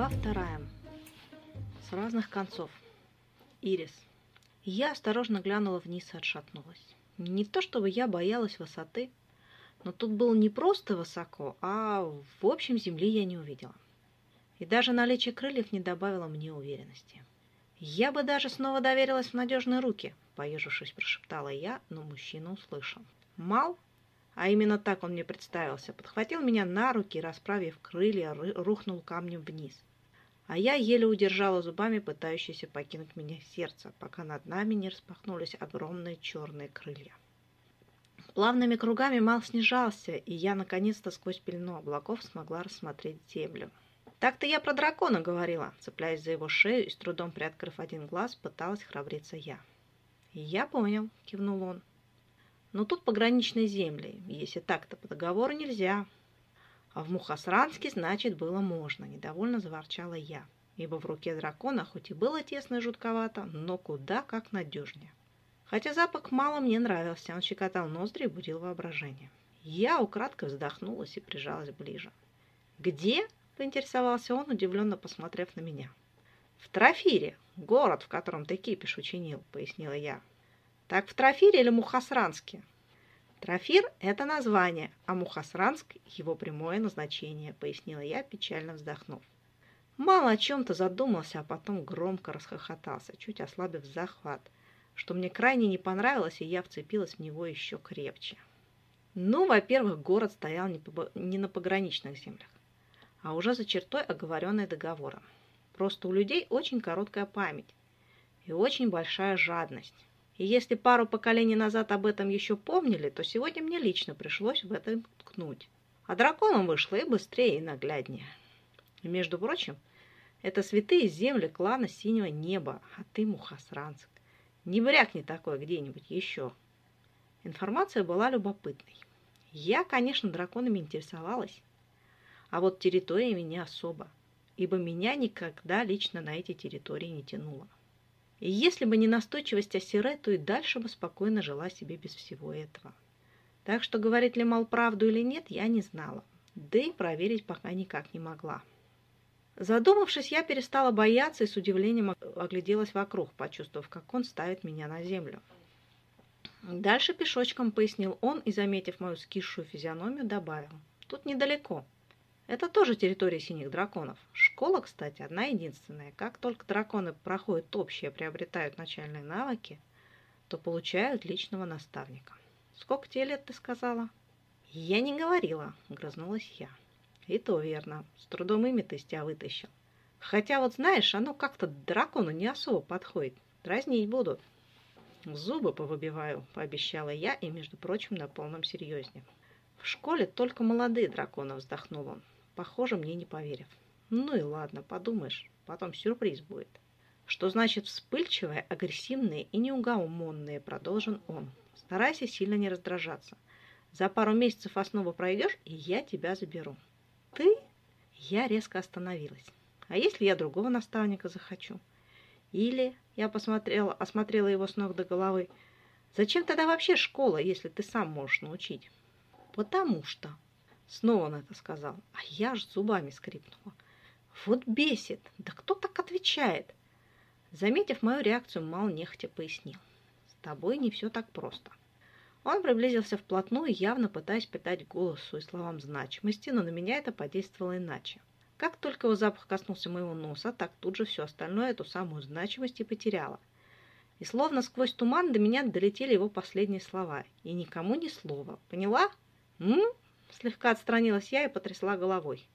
Глава вторая. С разных концов. Ирис. Я осторожно глянула вниз и отшатнулась. Не то чтобы я боялась высоты, но тут было не просто высоко, а в общем земли я не увидела. И даже наличие крыльев не добавило мне уверенности. Я бы даже снова доверилась в надежные руки, поежившись, прошептала я, но мужчина услышал. Мал, а именно так он мне представился, подхватил меня на руки расправив крылья, рухнул камнем вниз. А я еле удержала зубами пытающееся покинуть меня сердце, пока над нами не распахнулись огромные черные крылья. Плавными кругами Мал снижался, и я наконец-то сквозь пелену облаков смогла рассмотреть землю. Так-то я про дракона говорила, цепляясь за его шею и с трудом приоткрыв один глаз, пыталась храбриться я. «Я понял», — кивнул он. «Но тут пограничные земли. Если так-то по договору нельзя». «А в Мухасранске, значит, было можно», — недовольно заворчала я, ибо в руке дракона хоть и было тесно и жутковато, но куда как надежнее. Хотя запах мало мне нравился, он щекотал ноздри и будил воображение. Я украдкой вздохнулась и прижалась ближе. «Где?» – поинтересовался он, удивленно посмотрев на меня. «В Трофире, город, в котором ты кипиш учинил», – пояснила я. «Так в Трофире или Мухасранске?» «Трофир – это название, а Мухасранск – его прямое назначение», – пояснила я, печально вздохнув. Мало о чем-то задумался, а потом громко расхохотался, чуть ослабив захват – что мне крайне не понравилось, и я вцепилась в него еще крепче. Ну, во-первых, город стоял не на пограничных землях, а уже за чертой, оговоренной договором. Просто у людей очень короткая память и очень большая жадность. И если пару поколений назад об этом еще помнили, то сегодня мне лично пришлось в этом ткнуть. А драконам вышло и быстрее, и нагляднее. И, между прочим, это святые земли клана Синего Неба, а ты Мухасранск. Не брякни такое где-нибудь еще. Информация была любопытной. Я, конечно, драконами интересовалась, а вот территориями не особо, ибо меня никогда лично на эти территории не тянуло. И если бы не настойчивость Асире, то и дальше бы спокойно жила себе без всего этого. Так что говорит ли Мал правду или нет, я не знала, да и проверить пока никак не могла. Задумавшись, я перестала бояться и с удивлением огляделась вокруг, почувствовав, как он ставит меня на землю. Дальше пешочком пояснил он и, заметив мою скисшую физиономию, добавил. Тут недалеко. Это тоже территория синих драконов. Школа, кстати, одна единственная. Как только драконы проходят общее, приобретают начальные навыки, то получают личного наставника. Сколько тебе лет, ты сказала? Я не говорила, грызнулась я. И то верно. С трудом ими ты из тебя вытащил. Хотя вот знаешь, оно как-то дракону не особо подходит. Дразнить будут. Зубы повыбиваю, пообещала я и, между прочим, на полном серьезне. В школе только молодые драконы, вздохнул он, похоже, мне не поверив. Ну и ладно, подумаешь, потом сюрприз будет. Что значит вспыльчивые, агрессивные и неугомонные, продолжил он. Старайся сильно не раздражаться. За пару месяцев основу пройдешь, и я тебя заберу. Ты? Я резко остановилась. А если я другого наставника захочу? Или, я посмотрела, осмотрела его с ног до головы, зачем тогда вообще школа, если ты сам можешь научить? Потому что, снова он это сказал, а я ж зубами скрипнула. Вот бесит, да кто так отвечает? Заметив мою реакцию, Мал нехотя пояснил. С тобой не все так просто. Он приблизился вплотную, явно пытаясь придать голосу и словам значимости, но на меня это подействовало иначе. Как только его запах коснулся моего носа, так тут же все остальное эту самую значимость и потеряло. И словно сквозь туман до меня долетели его последние слова. И никому ни слова. Поняла? М? Слегка отстранилась я и потрясла головой.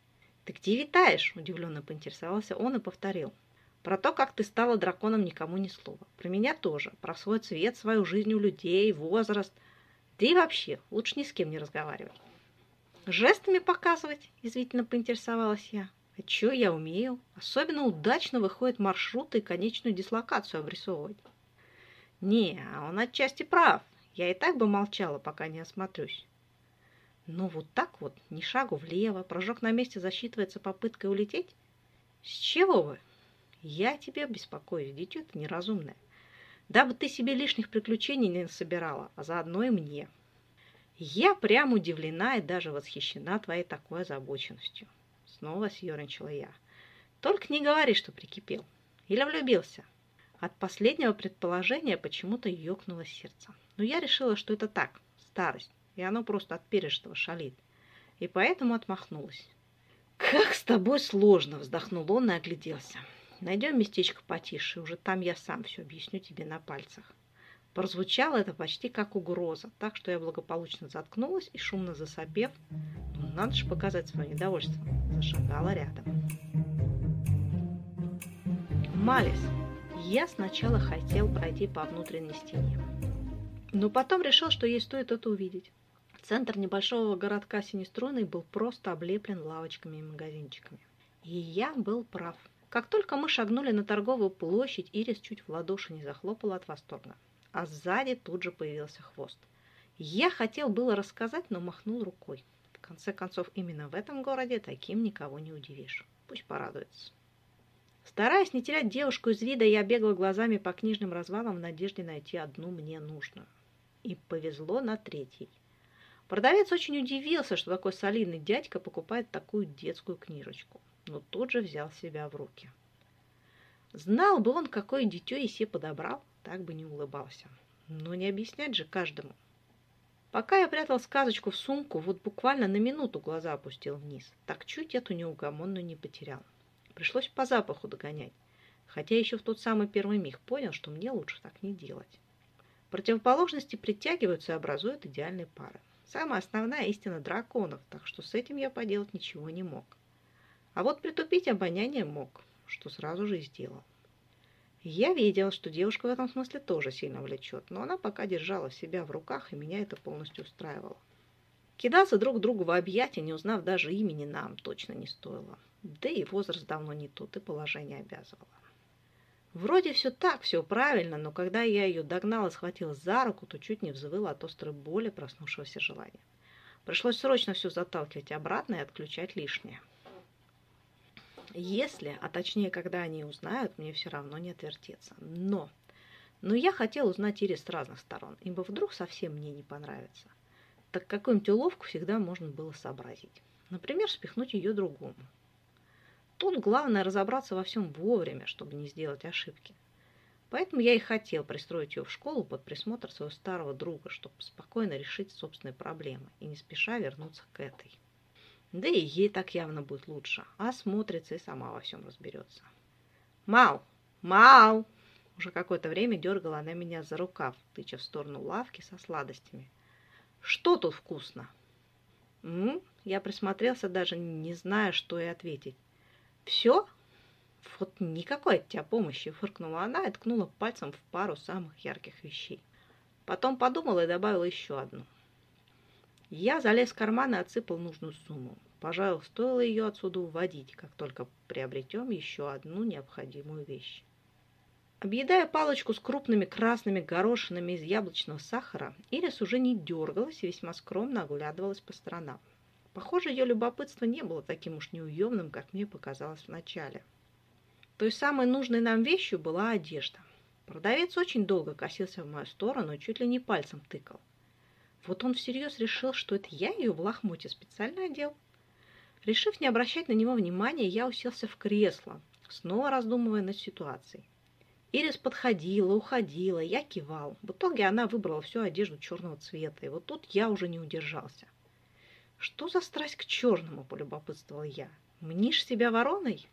«Ты где витаешь?» – удивленно поинтересовался он и повторил. «Про то, как ты стала драконом, никому ни слова. Про меня тоже. Про свой цвет, свою жизнь у людей, возраст – и вообще, лучше ни с кем не разговаривать. Жестами показывать, извительно поинтересовалась я. А что я умею? Особенно удачно выходит маршрут и конечную дислокацию обрисовывать. Не, а он отчасти прав. Я и так бы молчала, пока не осмотрюсь. Но вот так вот, ни шагу влево, прыжок на месте засчитывается попыткой улететь? С чего вы? Я тебе беспокоюсь, дитё ты неразумное дабы ты себе лишних приключений не собирала, а заодно и мне. Я прям удивлена и даже восхищена твоей такой озабоченностью. Снова съерничала я. Только не говори, что прикипел. Или влюбился. От последнего предположения почему-то ёкнуло сердце. Но я решила, что это так, старость, и оно просто от пережитого шалит. И поэтому отмахнулась. «Как с тобой сложно!» – вздохнул он и огляделся. «Найдем местечко потише, уже там я сам все объясню тебе на пальцах». Прозвучало это почти как угроза, так что я благополучно заткнулась и, шумно засопев, ну, надо же показать свое недовольство, зашагала рядом. Малис. Я сначала хотел пройти по внутренней стене, но потом решил, что ей стоит это увидеть. Центр небольшого городка Синеструйный был просто облеплен лавочками и магазинчиками. И я был прав. Как только мы шагнули на торговую площадь, Ирис чуть в ладоши не захлопала от восторга. А сзади тут же появился хвост. Я хотел было рассказать, но махнул рукой. В конце концов, именно в этом городе таким никого не удивишь. Пусть порадуется. Стараясь не терять девушку из вида, я бегала глазами по книжным развалам в надежде найти одну мне нужную. И повезло на третий. Продавец очень удивился, что такой солидный дядька покупает такую детскую книжечку, но тут же взял себя в руки. Знал бы он, какое дитё и се подобрал, так бы не улыбался. Но не объяснять же каждому. Пока я прятал сказочку в сумку, вот буквально на минуту глаза опустил вниз. Так чуть эту неугомонную не потерял. Пришлось по запаху догонять, хотя еще в тот самый первый миг понял, что мне лучше так не делать. Противоположности притягиваются и образуют идеальные пары. Самая основная истина драконов, так что с этим я поделать ничего не мог. А вот притупить обоняние мог, что сразу же и сделал. Я видел, что девушка в этом смысле тоже сильно влечет, но она пока держала себя в руках, и меня это полностью устраивало. Кидаться друг другу в объятия, не узнав даже имени, нам точно не стоило. Да и возраст давно не тот, и положение обязывало. Вроде все так, все правильно, но когда я ее догнал и схватил за руку, то чуть не взвыл от острой боли проснувшегося желания. Пришлось срочно все заталкивать обратно и отключать лишнее. Если, а точнее, когда они узнают, мне все равно не отвертеться. Но, но я хотел узнать Ирис с разных сторон, ибо вдруг совсем мне не понравится. Так какую-нибудь уловку всегда можно было сообразить. Например, спихнуть ее другому. Тут главное разобраться во всем вовремя, чтобы не сделать ошибки. Поэтому я и хотел пристроить ее в школу под присмотр своего старого друга, чтобы спокойно решить собственные проблемы и не спеша вернуться к этой. Да и ей так явно будет лучше, а смотрится и сама во всем разберется. «Мал! Мал!» Уже какое-то время дергала она меня за рукав, тыча в сторону лавки со сладостями. «Что тут вкусно?» «М?» Я присмотрелся, даже не зная, что и ответить. «Все? Вот никакой от тебя помощи!» – фыркнула она и ткнула пальцем в пару самых ярких вещей. Потом подумала и добавила еще одну. Я залез в карман и отсыпал нужную сумму. Пожалуй, стоило ее отсюда уводить, как только приобретем еще одну необходимую вещь. Объедая палочку с крупными красными горошинами из яблочного сахара, Ирис уже не дергалась и весьма скромно оглядывалась по сторонам. Похоже, ее любопытство не было таким уж неуемным, как мне показалось вначале. Той самой нужной нам вещью была одежда. Продавец очень долго косился в мою сторону и чуть ли не пальцем тыкал. Вот он всерьез решил, что это я ее в лохмоте специально одел. Решив не обращать на него внимания, я уселся в кресло, снова раздумывая над ситуацией. Ирис подходила, уходила, я кивал. В итоге она выбрала всю одежду черного цвета, и вот тут я уже не удержался. Что за страсть к черному, полюбопытствовал я. Мнишь себя вороной?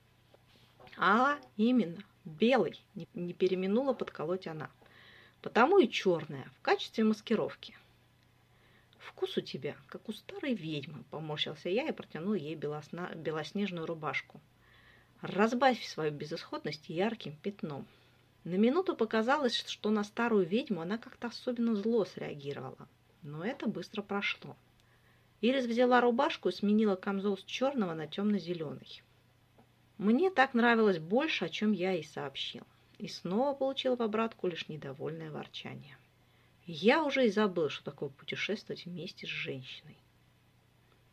А, именно, белый, не, не переминула подколоть она. Потому и черная, в качестве маскировки. Вкус у тебя, как у старой ведьмы, поморщился я и протянул ей белосна, белоснежную рубашку. Разбавь свою безысходность ярким пятном. На минуту показалось, что на старую ведьму она как-то особенно зло среагировала. Но это быстро прошло. Ирис взяла рубашку и сменила камзол с черного на темно-зеленый. Мне так нравилось больше, о чем я и сообщил. И снова получил в обратку лишь недовольное ворчание. Я уже и забыл, что такое путешествовать вместе с женщиной.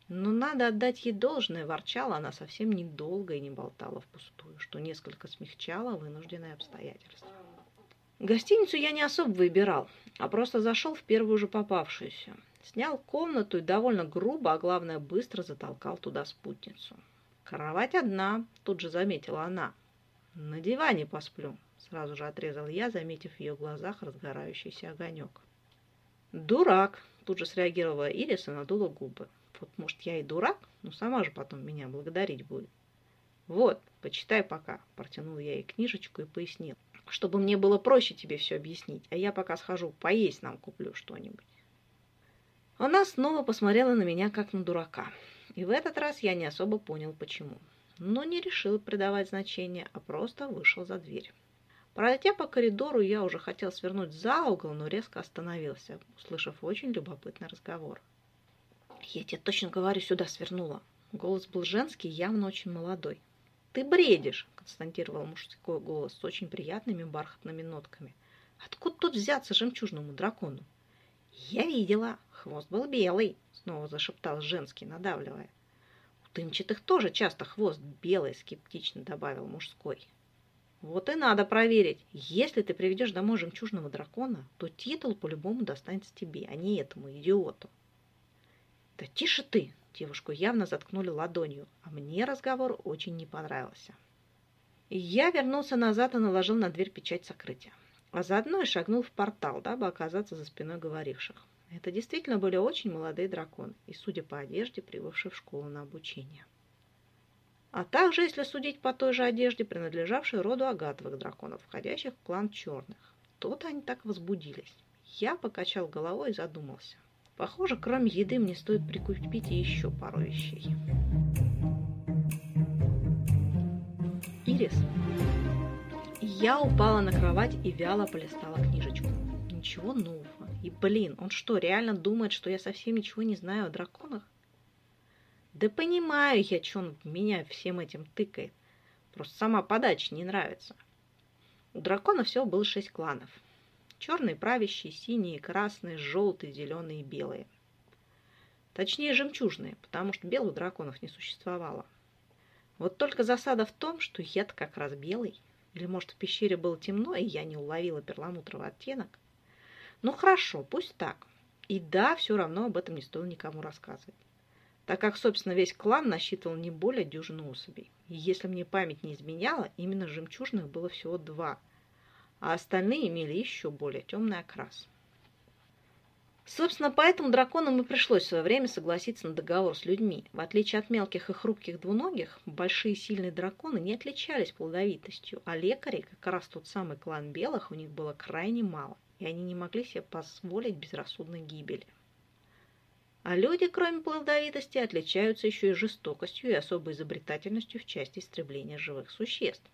Но надо отдать ей должное, ворчала она совсем недолго и не болтала впустую, что несколько смягчало вынужденное обстоятельство. Гостиницу я не особо выбирал, а просто зашел в первую же попавшуюся. Снял комнату и довольно грубо, а главное быстро затолкал туда спутницу. Кровать одна, тут же заметила она. На диване посплю, сразу же отрезал я, заметив в ее глазах разгорающийся огонек. Дурак, тут же среагировала Ирис и надула губы. Вот, может, я и дурак, но сама же потом меня благодарить будет. Вот, почитай пока, протянул я ей книжечку и пояснил, чтобы мне было проще тебе все объяснить, а я пока схожу поесть нам куплю что-нибудь. Она снова посмотрела на меня, как на дурака. И в этот раз я не особо понял, почему. Но не решил придавать значение, а просто вышел за дверь. Пройдя по коридору, я уже хотел свернуть за угол, но резко остановился, услышав очень любопытный разговор. «Я тебе точно говорю, сюда свернула». Голос был женский, явно очень молодой. «Ты бредишь!» – констатировал мужской голос с очень приятными бархатными нотками. «Откуда тут взяться жемчужному дракону?» «Я видела. Хвост был белый», — снова зашептал женский, надавливая. «У дымчатых тоже часто хвост белый», — скептично добавил мужской. «Вот и надо проверить. Если ты приведешь домой жемчужного дракона, то титул по-любому достанется тебе, а не этому идиоту». «Да тише ты!» — девушку явно заткнули ладонью, а мне разговор очень не понравился. Я вернулся назад и наложил на дверь печать сокрытия а заодно и шагнул в портал, дабы оказаться за спиной говоривших. Это действительно были очень молодые драконы, и, судя по одежде, прибывшие в школу на обучение. А также, если судить по той же одежде, принадлежавшей роду агатовых драконов, входящих в клан черных. Тут они так возбудились. Я покачал головой и задумался. Похоже, кроме еды мне стоит прикупить еще пару вещей. Ирис. Я упала на кровать и вяло полистала книжечку. Ничего нового. И, блин, он что, реально думает, что я совсем ничего не знаю о драконах? Да понимаю я, что он меня всем этим тыкает. Просто сама подача не нравится. У дракона всего было шесть кланов. Черные правящие, синие, красные, желтые, зеленые и белые. Точнее, жемчужные, потому что белых драконов не существовало. Вот только засада в том, что я-то как раз белый. Или, может, в пещере было темно, и я не уловила перламутровый оттенок? Ну, хорошо, пусть так. И да, все равно об этом не стоило никому рассказывать. Так как, собственно, весь клан насчитывал не более дюжины особей. И если мне память не изменяла, именно жемчужных было всего два, а остальные имели еще более темный окрас. Собственно, поэтому драконам и пришлось в свое время согласиться на договор с людьми. В отличие от мелких и хрупких двуногих, большие сильные драконы не отличались плодовитостью, а лекарей, как раз тот самый клан белых, у них было крайне мало, и они не могли себе позволить безрассудной гибели. А люди, кроме плодовитости, отличаются еще и жестокостью и особой изобретательностью в части истребления живых существ.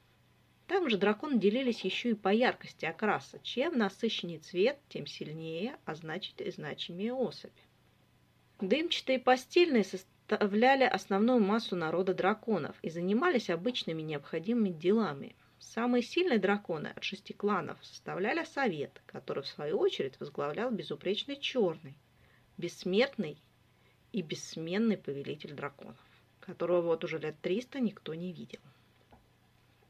Также драконы делились еще и по яркости окраса. Чем насыщеннее цвет, тем сильнее, а значит и значимее особь. Дымчатые постельные составляли основную массу народа драконов и занимались обычными необходимыми делами. Самые сильные драконы от шести кланов составляли совет, который в свою очередь возглавлял безупречный черный, бессмертный и бессменный повелитель драконов, которого вот уже лет триста никто не видел.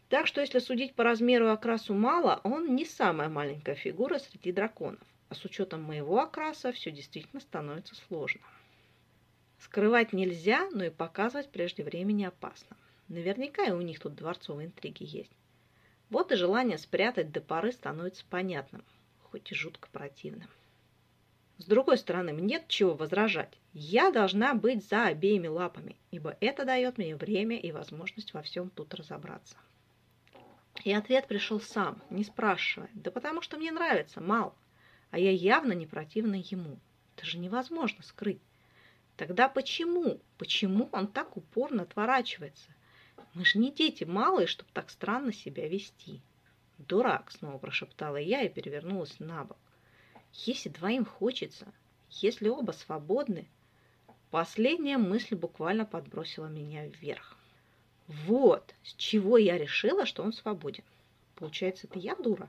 Так что, если судить по размеру и окрасу мало, он не самая маленькая фигура среди драконов. А с учетом моего окраса все действительно становится сложно. Скрывать нельзя, но и показывать прежде времени опасно. Наверняка и у них тут дворцовые интриги есть. Вот и желание спрятать до поры становится понятным, хоть и жутко противным. С другой стороны, мне нет чего возражать. Я должна быть за обеими лапами, ибо это дает мне время и возможность во всем тут разобраться. И ответ пришел сам, не спрашивая. Да потому что мне нравится, мал. А я явно не противна ему. Это же невозможно скрыть. Тогда почему? Почему он так упорно отворачивается? Мы же не дети малые, чтобы так странно себя вести. Дурак, снова прошептала я и перевернулась на бок. Если двоим хочется, если оба свободны, последняя мысль буквально подбросила меня вверх. Вот, с чего я решила, что он свободен. Получается, это я дура.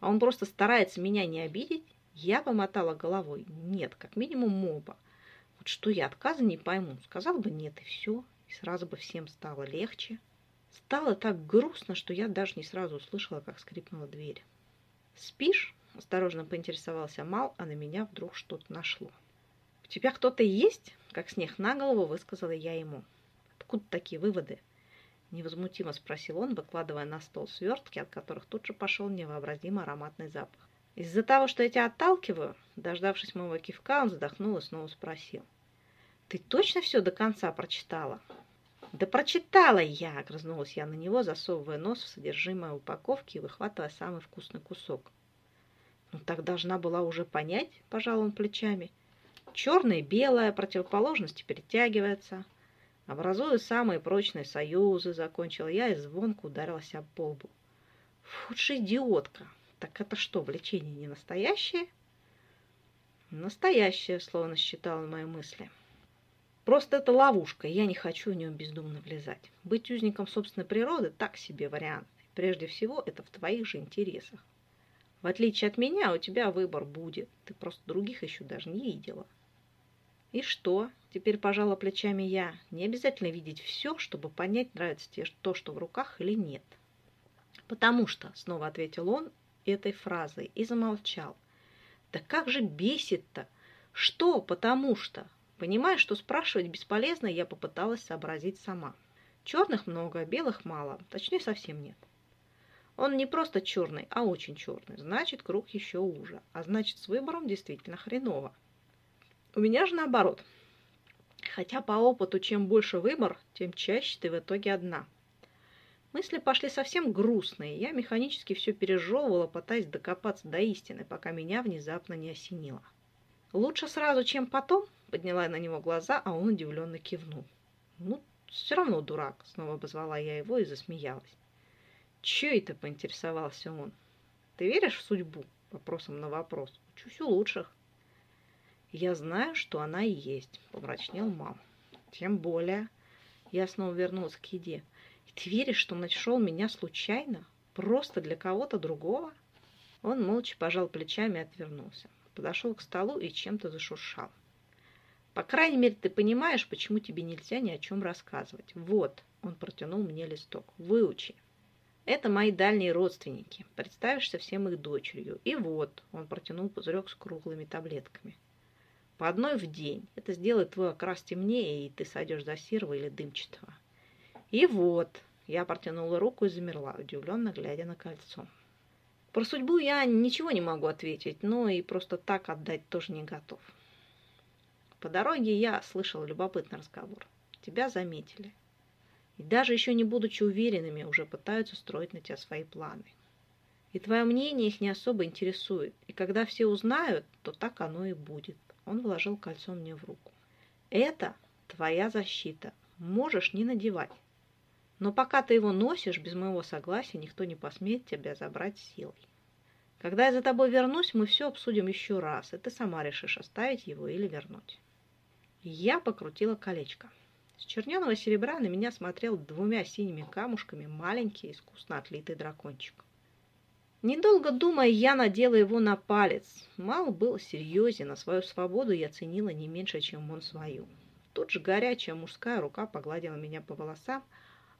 А он просто старается меня не обидеть. Я помотала головой. Нет, как минимум моба. Вот что я отказа не пойму. Сказал бы нет, и все. И сразу бы всем стало легче. Стало так грустно, что я даже не сразу услышала, как скрипнула дверь. «Спишь?» – осторожно поинтересовался Мал, а на меня вдруг что-то нашло. «У тебя кто-то есть?» – как снег на голову высказала я ему. Откуда такие выводы? Невозмутимо спросил он, выкладывая на стол свертки, от которых тут же пошел невообразимо ароматный запах. Из-за того, что я тебя отталкиваю, дождавшись моего кивка, он вздохнул и снова спросил. Ты точно все до конца прочитала? Да прочитала я, огрызнулась я на него, засовывая нос в содержимое упаковки и выхватывая самый вкусный кусок. Ну так должна была уже понять, пожал он плечами. Черное и белое, противоположности перетягиваются. Образуя самые прочные союзы, закончил я и звонко ударилась об полбу. Фу, идиотка! Так это что, влечение не настоящее? Настоящее, словно считала мои мысли. Просто это ловушка, и я не хочу в нее бездумно влезать. Быть узником собственной природы – так себе вариант. Прежде всего, это в твоих же интересах. В отличие от меня, у тебя выбор будет. Ты просто других еще даже не видела. И что? Теперь пожала плечами я. Не обязательно видеть все, чтобы понять, нравится тебе то, что в руках или нет. Потому что, снова ответил он этой фразой и замолчал. Да как же бесит-то? Что потому что? Понимая, что спрашивать бесполезно, я попыталась сообразить сама. Черных много, белых мало, точнее совсем нет. Он не просто черный, а очень черный, значит круг еще уже, а значит с выбором действительно хреново. У меня же наоборот. Хотя по опыту, чем больше выбор, тем чаще ты в итоге одна. Мысли пошли совсем грустные, я механически все пережевывала, пытаясь докопаться до истины, пока меня внезапно не осенило. Лучше сразу, чем потом, Подняла на него глаза, а он удивленно кивнул. «Ну, все равно дурак», — снова обозвала я его и засмеялась. «Че это?» — поинтересовался он. «Ты веришь в судьбу?» — вопросом на вопрос. «Учусь у лучших». «Я знаю, что она и есть», — помрачнел мам. «Тем более...» Я снова вернулась к еде. «И ты веришь, что нашел меня случайно? Просто для кого-то другого?» Он молча пожал плечами и отвернулся. Подошел к столу и чем-то зашуршал. По крайней мере, ты понимаешь, почему тебе нельзя ни о чем рассказывать. Вот, он протянул мне листок. Выучи. Это мои дальние родственники. Представишься всем их дочерью. И вот, он протянул пузырек с круглыми таблетками. По одной в день. Это сделает твой окрас темнее, и ты сойдешь за серого или дымчатого. И вот, я протянула руку и замерла, удивленно глядя на кольцо. Про судьбу я ничего не могу ответить, но и просто так отдать тоже не готов. По дороге я слышал любопытный разговор. Тебя заметили. И даже еще не будучи уверенными, уже пытаются строить на тебя свои планы. И твое мнение их не особо интересует. И когда все узнают, то так оно и будет. Он вложил кольцо мне в руку. Это твоя защита. Можешь не надевать. Но пока ты его носишь, без моего согласия никто не посмеет тебя забрать силой. Когда я за тобой вернусь, мы все обсудим еще раз, и ты сама решишь, оставить его или вернуть. Я покрутила колечко. С черненого серебра на меня смотрел двумя синими камушками маленький искусно отлитый дракончик. Недолго думая, я надела его на палец. Мал был серьезен, а свою свободу я ценила не меньше, чем он свою. Тут же горячая мужская рука погладила меня по волосам,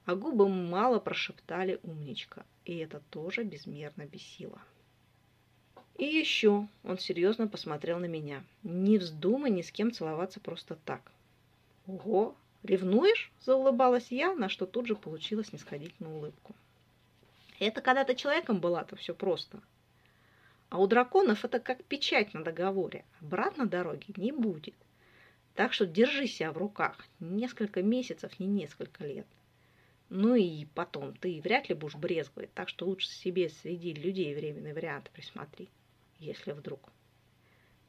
а губы мало прошептали «умничка», и это тоже безмерно бесило. И еще он серьезно посмотрел на меня. Не вздумай ни с кем целоваться просто так. Ого, ревнуешь? Заулыбалась я, на что тут же получила снисходительную улыбку. Это когда ты человеком была, то все просто. А у драконов это как печать на договоре. Обратно дороги не будет. Так что держи себя в руках. Несколько месяцев, не несколько лет. Ну и потом, ты вряд ли будешь брезговать, так что лучше себе среди людей временный вариант присмотри если вдруг.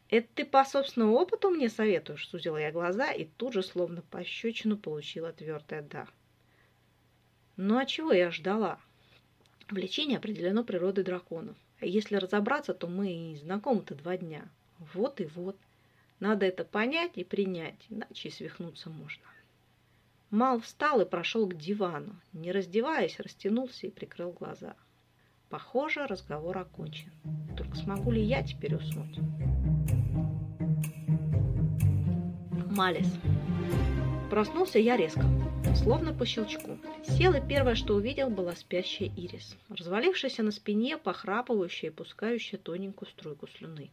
«Это ты по собственному опыту мне советуешь?» Сузила я глаза и тут же, словно пощечину, получила твердое «да». Ну а чего я ждала? Влечение определено природой драконов. А если разобраться, то мы и знакомы-то два дня. Вот и вот. Надо это понять и принять, иначе свихнуться можно. Мал встал и прошел к дивану. Не раздеваясь, растянулся и прикрыл глаза. Похоже, разговор окончен. Только смогу ли я теперь уснуть? Малис. Проснулся я резко, словно по щелчку. Сел, и первое, что увидел, была спящая Ирис, развалившаяся на спине, похрапывающая и пускающая тоненькую струйку слюны.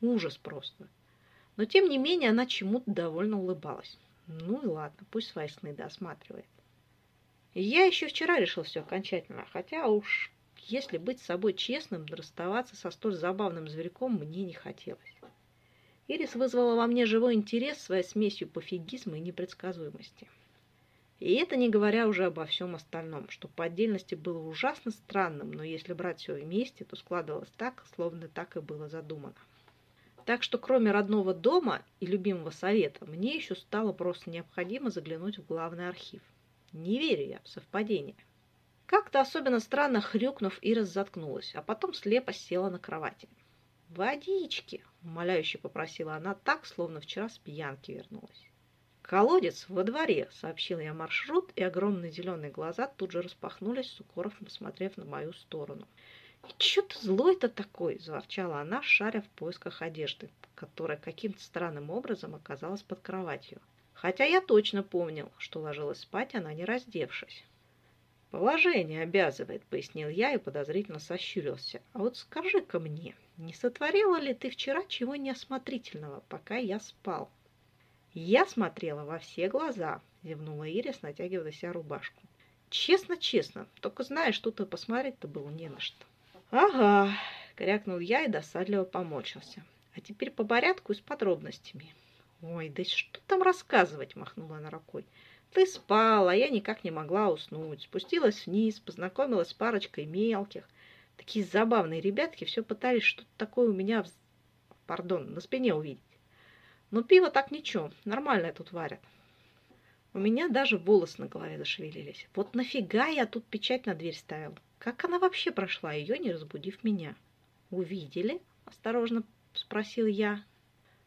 Ужас просто. Но, тем не менее, она чему-то довольно улыбалась. Ну и ладно, пусть свои сны досматривает. Я еще вчера решил все окончательно, хотя уж, если быть с собой честным, расставаться со столь забавным зверьком мне не хотелось. Ирис вызвала во мне живой интерес своей смесью пофигизма и непредсказуемости. И это не говоря уже обо всем остальном, что по отдельности было ужасно странным, но если брать все вместе, то складывалось так, словно так и было задумано. Так что кроме родного дома и любимого совета, мне еще стало просто необходимо заглянуть в главный архив. Не верю я в совпадение. Как-то особенно странно хрюкнув, Ира заткнулась, а потом слепо села на кровати. «Водички!» – умоляюще попросила она так, словно вчера с пьянки вернулась. «Колодец во дворе», — сообщил я маршрут, и огромные зеленые глаза тут же распахнулись, с укором посмотрев на мою сторону. «И чё ты злой-то такой?» — заворчала она, шаря в поисках одежды, которая каким-то странным образом оказалась под кроватью. Хотя я точно помнил, что ложилась спать она не раздевшись. «Положение обязывает», — пояснил я и подозрительно сощурился. «А вот скажи-ка мне, не сотворила ли ты вчера чего неосмотрительного, пока я спал?» Я смотрела во все глаза, зевнула Ирис, натягивая на себя рубашку. Честно-честно, только знаешь, тут и посмотреть-то было не на что. Ага, крякнул я и досадливо помочился. А теперь по порядку и с подробностями. Ой, да что там рассказывать, махнула она рукой. Ты спала, я никак не могла уснуть. Спустилась вниз, познакомилась с парочкой мелких. Такие забавные ребятки все пытались что-то такое у меня, пардон, на спине увидеть. Но пиво так ничего, нормальное тут варят. У меня даже волосы на голове зашевелились. Вот нафига я тут печать на дверь ставил? Как она вообще прошла, ее не разбудив меня? Увидели? Осторожно спросил я.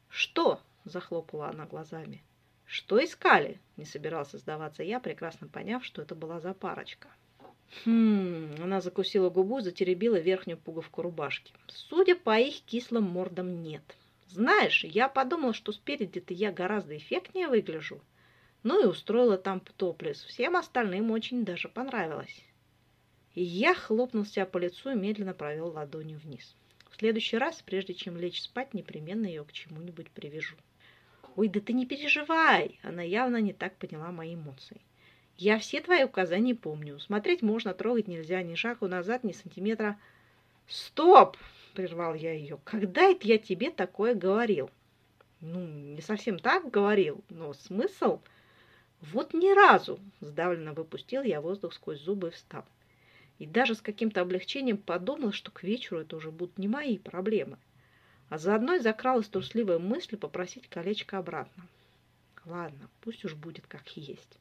Что? Захлопала она глазами. Что искали? Не собирался сдаваться я, прекрасно поняв, что это была за парочка. Хм, она закусила губу, затеребила верхнюю пуговку рубашки. Судя по их кислым мордам, нет. Знаешь, я подумала, что спереди-то я гораздо эффектнее выгляжу. Ну и устроила там топлес. Всем остальным очень даже понравилось. И я хлопнул себя по лицу и медленно провел ладонью вниз. В следующий раз, прежде чем лечь спать, непременно ее к чему-нибудь привяжу. «Ой, да ты не переживай!» Она явно не так поняла мои эмоции. «Я все твои указания помню. Смотреть можно, трогать нельзя, ни шагу назад, ни сантиметра...» «Стоп!» — прервал я ее. «Когда это я тебе такое говорил?» «Ну, не совсем так говорил, но смысл...» «Вот ни разу!» — сдавленно выпустил я воздух сквозь зубы и встал. И даже с каким-то облегчением подумал, что к вечеру это уже будут не мои проблемы. А заодно и закралась трусливая мысль попросить колечко обратно. Ладно, пусть уж будет как есть.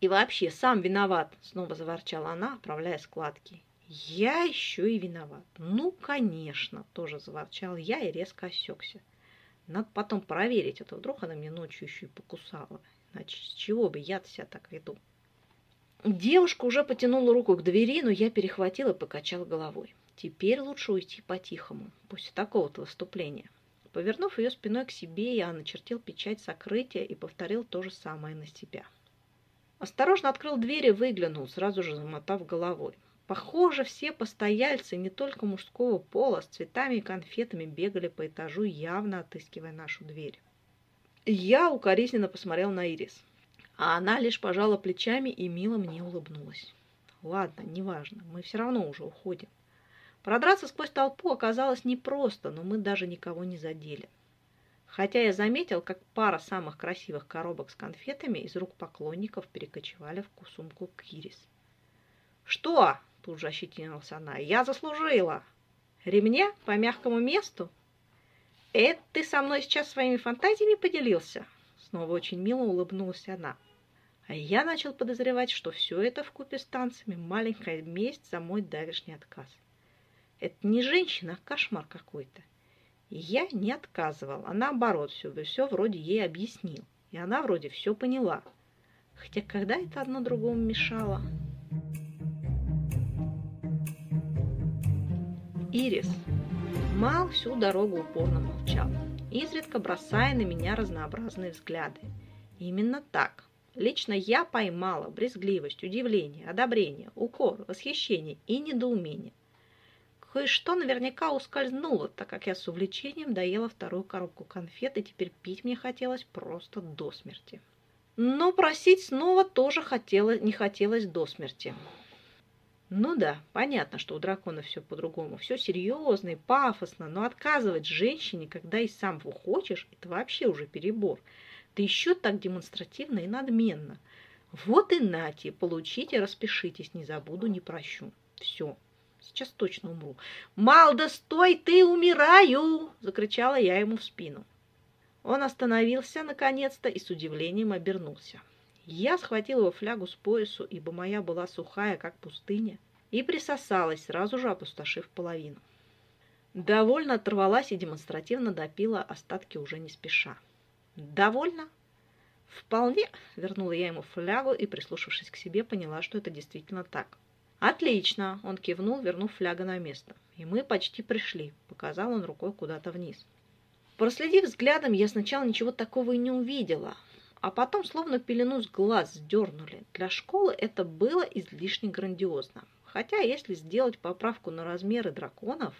И вообще, сам виноват, снова заворчала она, оправляя складки. Я еще и виноват. Ну, конечно, тоже заворчал я и резко осекся. Надо потом проверить, это вдруг она мне ночью еще и покусала. Иначе с чего бы я себя так веду? Девушка уже потянула руку к двери, но я перехватила и покачала головой. Теперь лучше уйти по-тихому, после такого-то выступления. Повернув ее спиной к себе, я начертил печать сокрытия и повторил то же самое на себя. Осторожно открыл дверь и выглянул, сразу же замотав головой. Похоже, все постояльцы не только мужского пола с цветами и конфетами бегали по этажу, явно отыскивая нашу дверь. Я укоризненно посмотрел на Ирис, а она лишь пожала плечами и мило мне улыбнулась. Ладно, неважно, мы все равно уже уходим. Продраться сквозь толпу оказалось непросто, но мы даже никого не задели. Хотя я заметил, как пара самых красивых коробок с конфетами из рук поклонников перекочевали в сумку к Ирис. «Что?» Тут же ощетинилась она. Я заслужила. Ремня по мягкому месту? Это ты со мной сейчас своими фантазиями поделился? Снова очень мило улыбнулась она. А я начал подозревать, что все это в купе с танцами маленькая месть за мой давешний отказ. Это не женщина, а кошмар какой-то. Я не отказывал, а наоборот, все, все вроде ей объяснил. И она вроде все поняла. Хотя когда это одно другому мешало... Ирис. Мал всю дорогу упорно молчал, изредка бросая на меня разнообразные взгляды. Именно так. Лично я поймала брезгливость, удивление, одобрение, укор, восхищение и недоумение. Кое-что наверняка ускользнуло, так как я с увлечением доела вторую коробку конфет, и теперь пить мне хотелось просто до смерти. Но просить снова тоже хотела, не хотелось до смерти. Ну да, понятно, что у дракона все по-другому. Все серьезно и пафосно, но отказывать женщине, когда и сам хочешь, это вообще уже перебор. Ты еще так демонстративно и надменно. Вот и нате, получите, распишитесь, не забуду, не прощу. Все, сейчас точно умру. «Малда, стой, ты умираю!» – закричала я ему в спину. Он остановился наконец-то и с удивлением обернулся. Я схватила его флягу с поясу, ибо моя была сухая, как пустыня, и присосалась, сразу же опустошив половину. Довольно оторвалась и демонстративно допила остатки уже не спеша. «Довольно?» «Вполне», — вернула я ему флягу и, прислушавшись к себе, поняла, что это действительно так. «Отлично!» — он кивнул, вернув флягу на место. «И мы почти пришли», — показал он рукой куда-то вниз. Проследив взглядом, я сначала ничего такого и не увидела, а потом словно пелену с глаз сдернули. Для школы это было излишне грандиозно. Хотя, если сделать поправку на размеры драконов...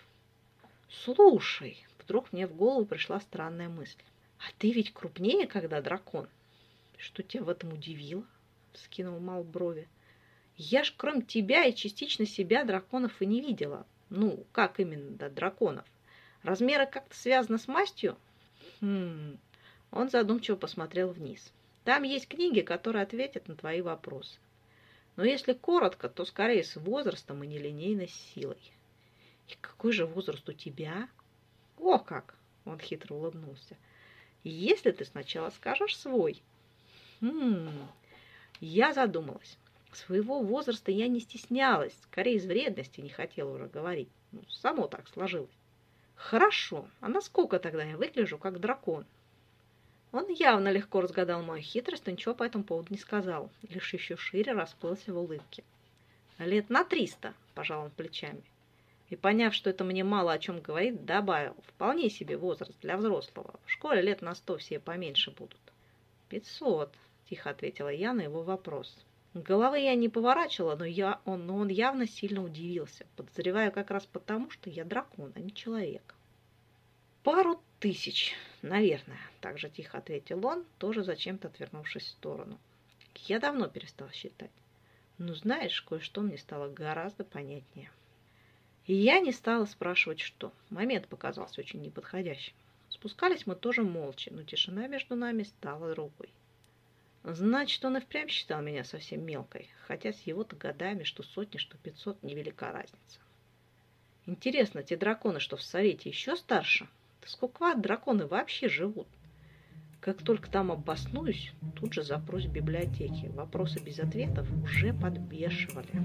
Слушай, вдруг мне в голову пришла странная мысль. А ты ведь крупнее, когда дракон. Что тебя в этом удивило? Вскинул Мал брови. Я ж кроме тебя и частично себя драконов и не видела. Ну, как именно до драконов? Размеры как-то связаны с мастью? Хм, он задумчиво посмотрел вниз. Там есть книги, которые ответят на твои вопросы. Но если коротко, то скорее с возрастом и нелинейной силой. И какой же возраст у тебя? О, как! Он хитро улыбнулся. Если ты сначала скажешь свой. Хм, я задумалась. Своего возраста я не стеснялась, скорее из вредности не хотела уже говорить. Ну, само так сложилось. Хорошо, а насколько тогда я выгляжу как дракон? Он явно легко разгадал мою хитрость, но ничего по этому поводу не сказал, лишь еще шире расплылся в улыбке. «Лет на триста», – пожал он плечами. И, поняв, что это мне мало о чем говорит, добавил, вполне себе возраст для взрослого. В школе лет на сто все поменьше будут. «Пятьсот», – тихо ответила я на его вопрос. Головы я не поворачивала, но, я, он, но он явно сильно удивился. Подозреваю как раз потому, что я дракон, а не человек. «Пару тысяч, наверное», — так же тихо ответил он, тоже зачем-то отвернувшись в сторону. Я давно перестал считать. Но знаешь, кое-что мне стало гораздо понятнее. И я не стала спрашивать, что. Момент показался очень неподходящим. Спускались мы тоже молча, но тишина между нами стала другой. Значит, он и впрямь считал меня совсем мелкой, хотя с его-то годами, что сотни, что пятьсот, невелика разница. Интересно, те драконы, что в Совете, еще старше? Сколько драконы вообще живут? Как только там обоснуюсь, тут же запрос в библиотеке. Вопросы без ответов уже подбешивали.